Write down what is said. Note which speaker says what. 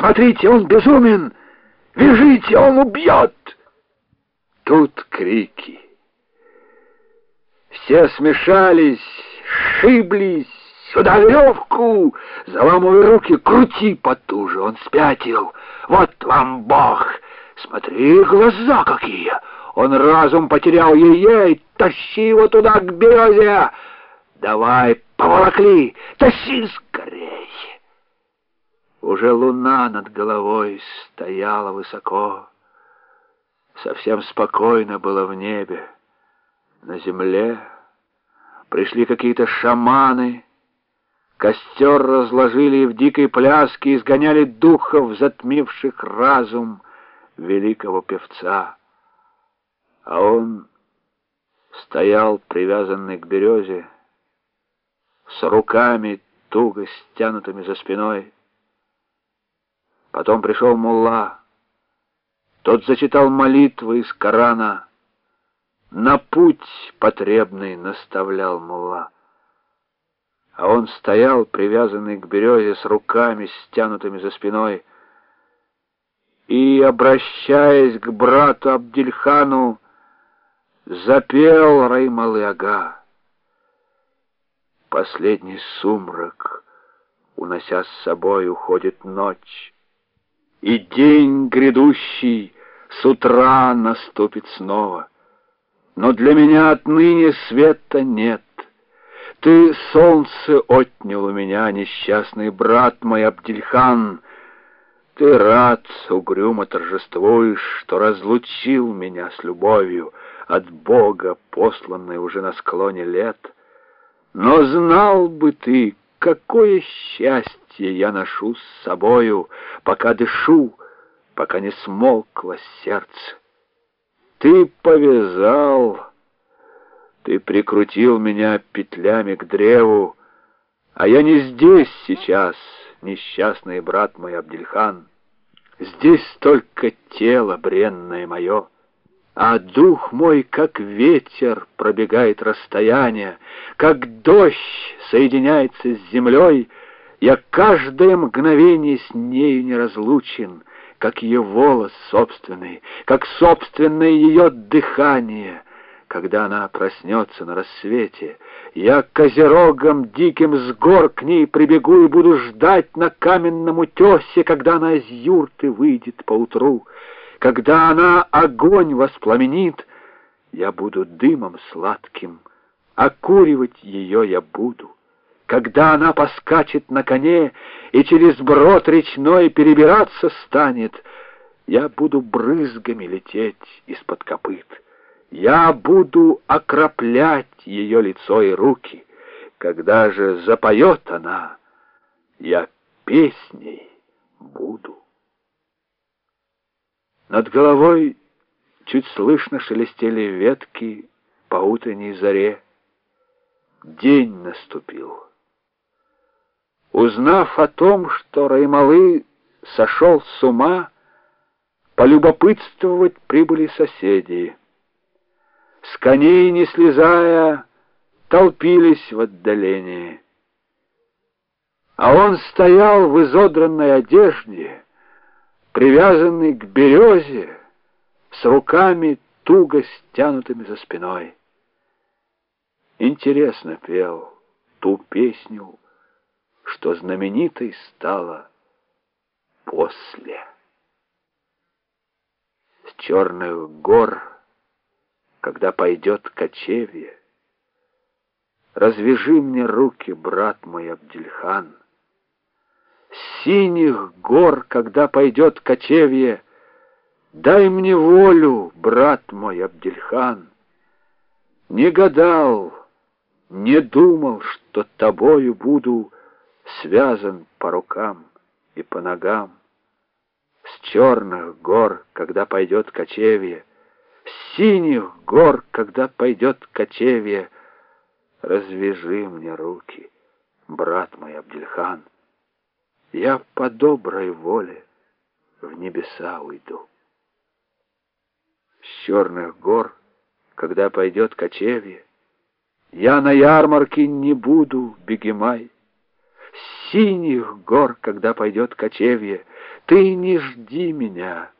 Speaker 1: Смотрите, он безумен! Вяжите, он убьет!» Тут крики. Все смешались, шиблись. «Сюда веревку!» Заламывай руки, крути потуже. Он спятил. «Вот вам Бог!» Смотри, глаза какие! Он разум потерял ей-ей! Тащи его туда, к березе! Давай, поволокли! Тащи скорей! Уже луна над головой стояла высоко. Совсем спокойно было в небе. На земле пришли какие-то шаманы, костер разложили и в дикой пляске изгоняли духов, затмивших разум великого певца. А он стоял, привязанный к березе, с руками туго стянутыми за спиной. Потом пришел мулла. Тот зачитал молитвы из Корана. На путь потребный наставлял мулла. А он стоял, привязанный к березе, с руками стянутыми за спиной, и, обращаясь к брату Абдельхану, запел Раймалы-ага. Последний сумрак, унося с собой, уходит ночь, и день грядущий с утра наступит снова. Но для меня отныне света нет. Ты, солнце, отнял у меня, несчастный брат мой Абдельхан, ты рад, угрюмо торжествуешь, что разлучил меня с любовью от Бога, посланной уже на склоне лет. Но знал бы ты, какое счастье я ношу с собою, пока дышу, пока не смолкло сердце. Ты повязал, ты прикрутил меня петлями к древу, а я не здесь сейчас, несчастный брат мой Абдельхан. Здесь только тело бренное мое, а дух мой, как ветер, пробегает расстояние, как дождь соединяется с землей, я каждое мгновение с нею неразлучен, как ее волос собственный, как собственное ее дыхание — когда она проснется на рассвете, я козерогом диким с гор к ней прибегу и буду ждать на каменном утесе, когда она из юрты выйдет поутру. Когда она огонь воспламенит, я буду дымом сладким, окуривать ее я буду. Когда она поскачет на коне и через брод речной перебираться станет, я буду брызгами лететь из-под копыт. Я буду окроплять ее лицо и руки. Когда же запоет она, я песней буду. Над головой чуть слышно шелестели ветки по утренней заре. День наступил. Узнав о том, что Раймалы сошел с ума, полюбопытствовать прибыли соседи с коней не слезая, толпились в отдалении. А он стоял в изодранной одежде, привязанный к березе, с руками туго стянутыми за спиной. Интересно пел ту песню, что знаменитой стала после. С черных гор когда пойдет кочевье. Развяжи мне руки, брат мой Абдельхан. С синих гор, когда пойдет кочевье, Дай мне волю, брат мой Абдельхан. Не гадал, не думал, что тобою буду Связан по рукам и по ногам. С черных гор, когда пойдет кочевье, синих гор, когда пойдет кочевье, развяжи мне руки, брат мой Абдельхан. Я по доброй воле в небеса уйду. С черных гор, когда пойдет кочевье, я на ярмарке не буду, бегемай. С синих гор, когда пойдет кочевье, Ты не жди меня.